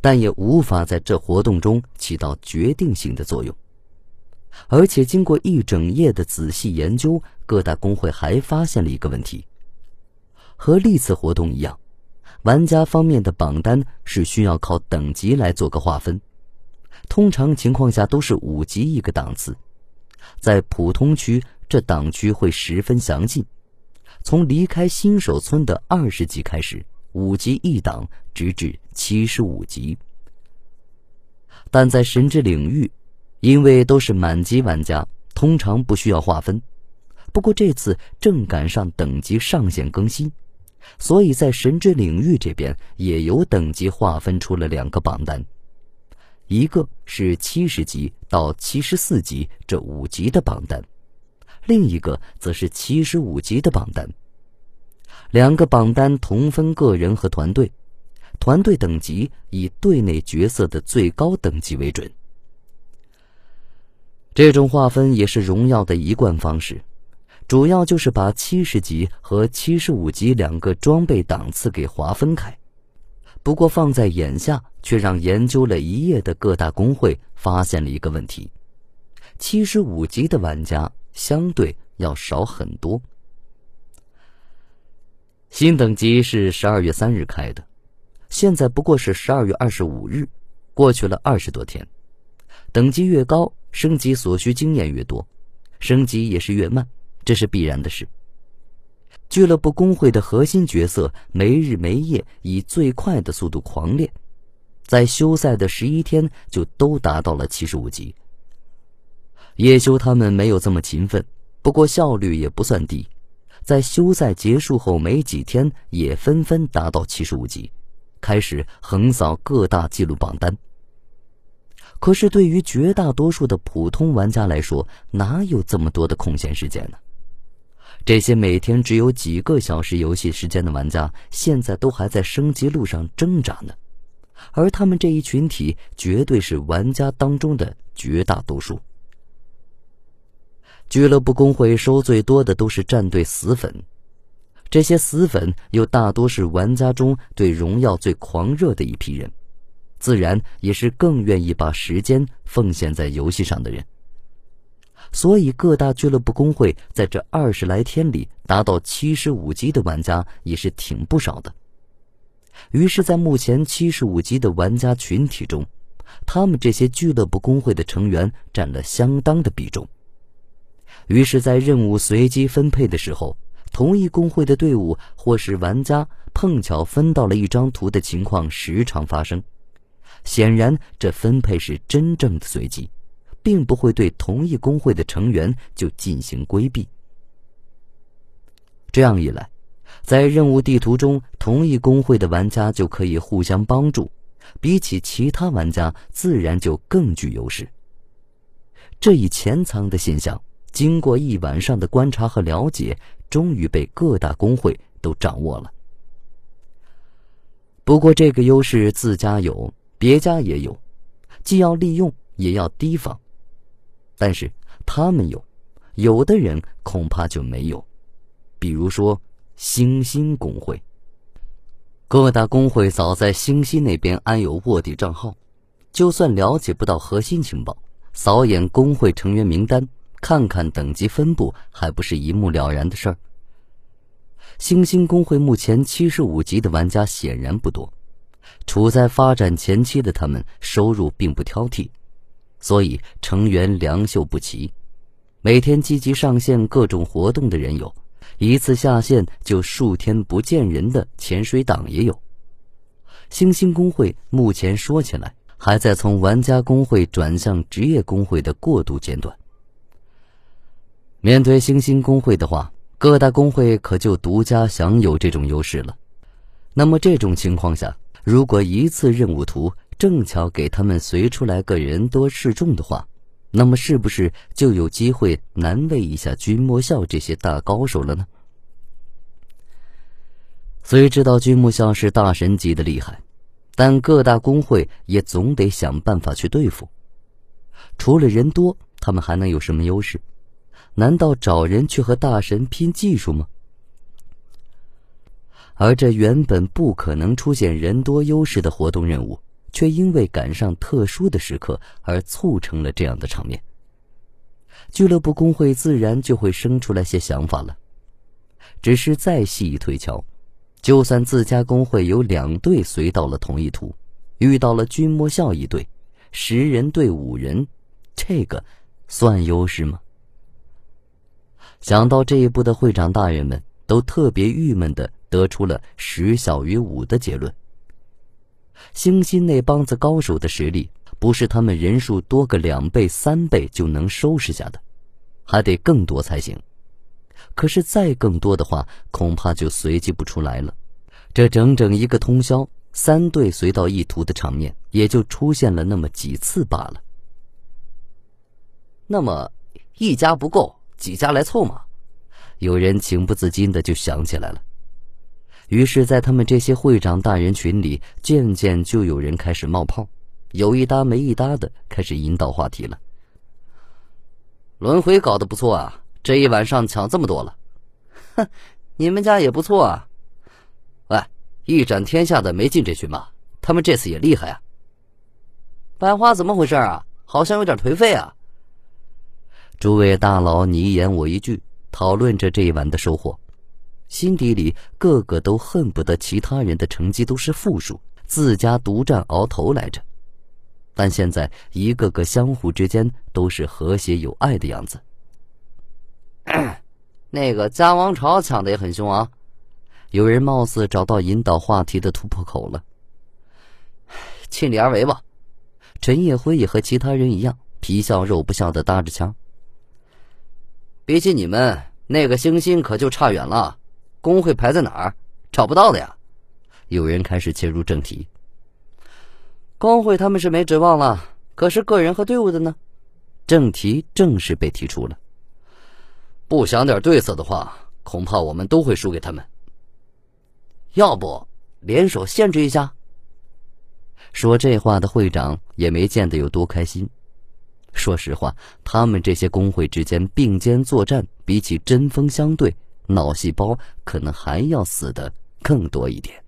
但也无法在这活动中起到决定性的作用。而且，经过一整夜的仔细研究，各大工会还发现了一个问题：和历次活动一样，玩家方面的榜单是需要靠等级来做个划分。通常情况下都是五级一个档次，在普通区，这档区会十分详尽，从离开新手村的二十级开始，五级一档，直至七十五级。但在神之领域。因为都是满级玩家，通常不需要划分。不过这次正赶上等级上限更新，所以在神之领域这边也有等级划分出了两个榜单，一个是七十级到七十四级这五级的榜单，另一个则是七十五级的榜单。两个榜单同分个人和团队，团队等级以队内角色的最高等级为准。这种划分也是荣耀的一贯方式，主要就是把七十级和七十五级两个装备档次给划分开。不过放在眼下，却让研究了一夜的各大工会发现了一个问题：七十五级的玩家相对要少很多。新等级是十二月三日开的，现在不过是十二月二十五日，过去了二十多天，等级越高。升级所需经验越多，升级也是越慢，这是必然的事。俱乐部工会的核心角色没日没夜以最快的速度狂练，在休赛的十一天就都达到了七十五级。叶修他们没有这么勤奋，不过效率也不算低，在休赛结束后没几天也纷纷达到七十五级，开始横扫各大记录榜单。可是，对于绝大多数的普通玩家来说，哪有这么多的空闲时间呢？这些每天只有几个小时游戏时间的玩家，现在都还在升级路上挣扎呢。而他们这一群体，绝对是玩家当中的绝大多数。俱乐部工会收最多的都是战队死粉，这些死粉又大多是玩家中对荣耀最狂热的一批人。自然也是更愿意把时间奉献在游戏上的人，所以各大俱乐部工会在这二十来天里达到七十五级的玩家也是挺不少的。于是，在目前七十五级的玩家群体中，他们这些俱乐部工会的成员占了相当的比重。于是，在任务随机分配的时候，同一工会的队伍或是玩家碰巧分到了一张图的情况时常发生。显然，这分配是真正的随机，并不会对同一工会的成员就进行规避。这样一来，在任务地图中，同一工会的玩家就可以互相帮助，比起其他玩家，自然就更具优势。这一潜藏的现象，经过一晚上的观察和了解，终于被各大工会都掌握了。不过，这个优势自家有。别家也有，既要利用，也要提防。但是他们有，有的人恐怕就没有。比如说星星工会，各大工会早在星星那边安有卧底账号，就算了解不到核心情报，扫眼工会成员名单，看看等级分布，还不是一目了然的事儿。星星工会目前七十五级的玩家显然不多。处在发展前期的他们，收入并不挑剔，所以成员良莠不齐。每天积极上线各种活动的人有，一次下线就数天不见人的潜水党也有。星星工会目前说起来还在从玩家工会转向职业工会的过渡阶段。面对星星工会的话，各大工会可就独家享有这种优势了。那么这种情况下，如果一次任务图正巧给他们随出来个人多势众的话，那么是不是就有机会难为一下君莫笑这些大高手了呢？虽知道君莫笑是大神级的厉害，但各大工会也总得想办法去对付。除了人多，他们还能有什么优势？难道找人去和大神拼技术吗？而这原本不可能出现人多优势的活动任务，却因为赶上特殊的时刻而促成了这样的场面。俱乐部工会自然就会生出来些想法了。只是再细一推敲，就算自家工会有两队随到了同一图，遇到了君莫笑一队，十人对五人，这个算优势吗？想到这一步的会长大人们都特别郁闷的得出了十小于五的结论。星星那帮子高手的实力，不是他们人数多个两倍三倍就能收拾下的，还得更多才行。可是再更多的话，恐怕就随机不出来了。这整整一个通宵，三队随到一图的场面，也就出现了那么几次罢了。那么，一家不够，几家来凑嘛？有人情不自禁的就想起来了。于是，在他们这些会长大人群里，渐渐就有人开始冒泡，有一搭没一搭的开始引导话题了。轮回搞得不错啊，这一晚上抢这么多了，哼，你们家也不错啊。喂，一展天下的没进这群吧？他们这次也厉害啊。百花怎么回事啊？好像有点颓废啊。诸位大佬你一言我一句，讨论着这一晚的收获。心底里个个都恨不得其他人的成绩都是负数，自家独占鳌头来着。但现在一个个相互之间都是和谐有爱的样子。那个嘉王朝抢的也很凶啊，有人貌似找到引导话题的突破口了。尽力而为吧。陈叶辉也和其他人一样，皮笑肉不笑的搭着腔。比起你们，那个星星可就差远了。工会排在哪儿？找不到的呀！有人开始切入正题。工会他们是没指望了，可是个人和队伍的呢？正题正式被提出了。不想点对策的话，恐怕我们都会输给他们。要不联手限制一下？说这话的会长也没见得有多开心。说实话，他们这些工会之间并肩作战，比起针锋相对。脑细胞可能还要死的更多一点。